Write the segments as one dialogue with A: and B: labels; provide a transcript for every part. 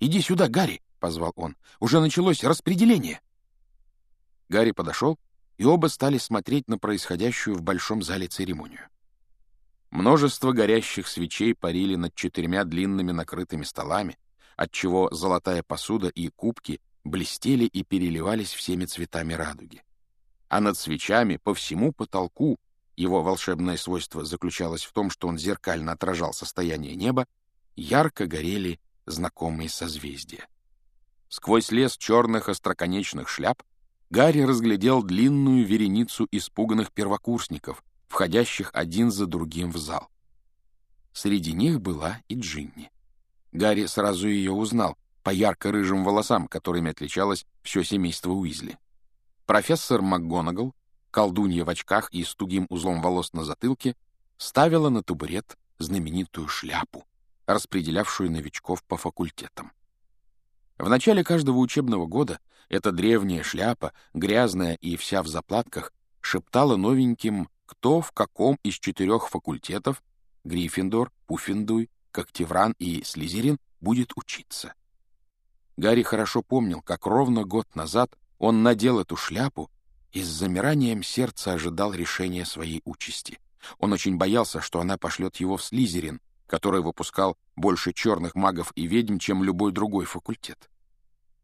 A: «Иди сюда, Гарри!» — позвал он. «Уже началось распределение!» Гарри подошел, и оба стали смотреть на происходящую в большом зале церемонию. Множество горящих свечей парили над четырьмя длинными накрытыми столами, отчего золотая посуда и кубки блестели и переливались всеми цветами радуги. А над свечами по всему потолку, его волшебное свойство заключалось в том, что он зеркально отражал состояние неба, ярко горели знакомые созвездия. Сквозь лес черных остроконечных шляп Гарри разглядел длинную вереницу испуганных первокурсников, входящих один за другим в зал. Среди них была и Джинни. Гарри сразу ее узнал по ярко-рыжим волосам, которыми отличалось все семейство Уизли. Профессор МакГонагал, колдунья в очках и с тугим узлом волос на затылке, ставила на табурет знаменитую шляпу, распределявшую новичков по факультетам. В начале каждого учебного года эта древняя шляпа, грязная и вся в заплатках, шептала новеньким кто в каком из четырех факультетов Гриффиндор, Пуффендуй, Когтевран и Слизерин будет учиться. Гарри хорошо помнил, как ровно год назад он надел эту шляпу и с замиранием сердца ожидал решения своей участи. Он очень боялся, что она пошлет его в Слизерин, который выпускал больше черных магов и ведьм, чем любой другой факультет.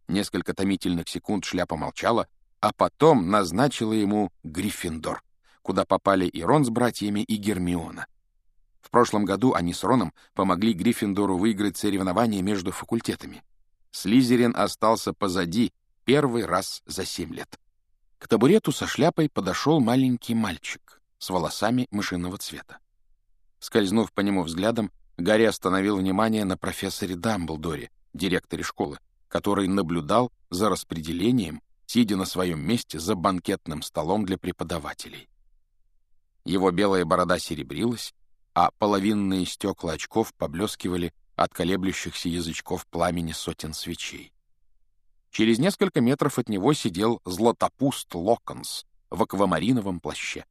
A: Несколько томительных секунд шляпа молчала, а потом назначила ему Гриффиндор куда попали и Рон с братьями, и Гермиона. В прошлом году они с Роном помогли Гриффиндору выиграть соревнования между факультетами. Слизерин остался позади первый раз за семь лет. К табурету со шляпой подошел маленький мальчик с волосами мышиного цвета. Скользнув по нему взглядом, Гарри остановил внимание на профессоре Дамблдоре, директоре школы, который наблюдал за распределением, сидя на своем месте за банкетным столом для преподавателей. Его белая борода серебрилась, а половинные стекла очков поблескивали от колеблющихся язычков пламени сотен свечей. Через несколько метров от него сидел златопуст Локонс в аквамариновом плаще,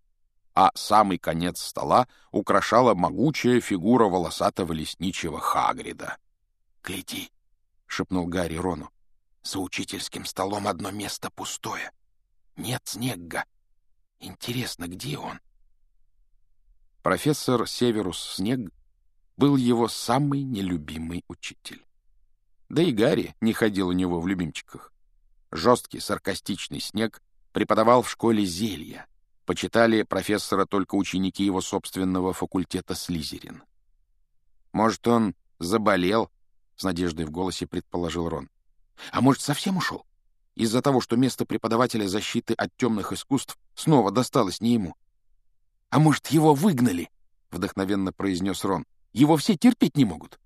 A: а самый конец стола украшала могучая фигура волосатого лесничего Хагрида. «Гляди!» — шепнул Гарри Рону. «За учительским столом одно место пустое. Нет снега. Интересно, где он?» Профессор Северус Снег был его самый нелюбимый учитель. Да и Гарри не ходил у него в любимчиках. Жесткий, саркастичный Снег преподавал в школе зелья. Почитали профессора только ученики его собственного факультета Слизерин. «Может, он заболел?» — с надеждой в голосе предположил Рон. «А может, совсем ушел? Из-за того, что место преподавателя защиты от темных искусств снова досталось не ему?» «А может, его выгнали?» — вдохновенно произнес Рон. «Его все терпеть не могут».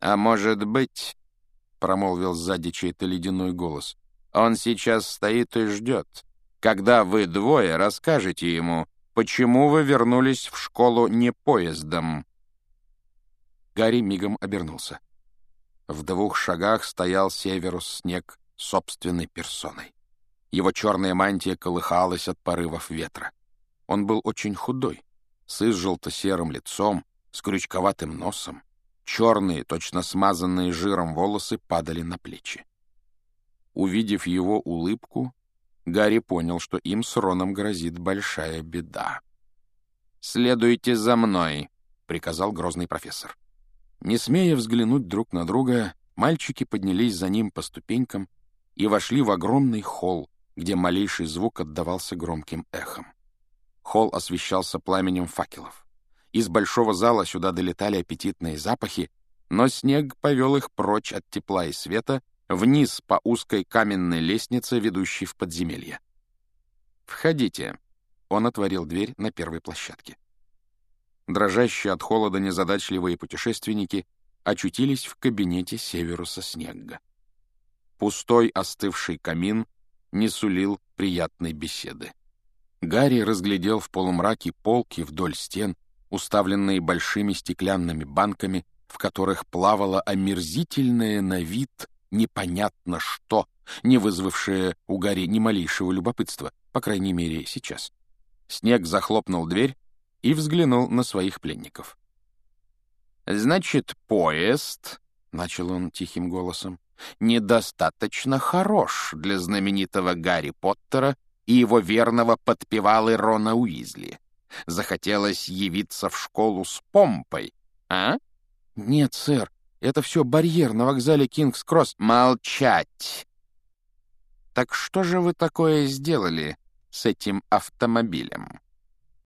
A: «А может быть...» — промолвил сзади чей-то ледяной голос. «Он сейчас стоит и ждет, когда вы двое расскажете ему, почему вы вернулись в школу не поездом». Гарри мигом обернулся. В двух шагах стоял Северус Снег собственной персоной. Его черная мантия колыхалась от порывов ветра. Он был очень худой, с изжелто-серым лицом, с крючковатым носом. Черные, точно смазанные жиром волосы падали на плечи. Увидев его улыбку, Гарри понял, что им с Роном грозит большая беда. «Следуйте за мной», — приказал грозный профессор. Не смея взглянуть друг на друга, мальчики поднялись за ним по ступенькам и вошли в огромный холл, где малейший звук отдавался громким эхом. Холл освещался пламенем факелов. Из большого зала сюда долетали аппетитные запахи, но снег повел их прочь от тепла и света вниз по узкой каменной лестнице, ведущей в подземелье. «Входите», — он отворил дверь на первой площадке. Дрожащие от холода незадачливые путешественники очутились в кабинете Северуса Снегга. Пустой остывший камин не сулил приятной беседы. Гарри разглядел в полумраке полки вдоль стен, уставленные большими стеклянными банками, в которых плавало омерзительное на вид непонятно что, не вызвавшее у Гарри ни малейшего любопытства, по крайней мере, сейчас. Снег захлопнул дверь и взглянул на своих пленников. «Значит, поезд — начал он тихим голосом, — недостаточно хорош для знаменитого Гарри Поттера и его верного подпевалы Рона Уизли. Захотелось явиться в школу с помпой, а? — Нет, сэр, это все барьер на вокзале Кингс-Кросс. Молчать! Так что же вы такое сделали с этим автомобилем?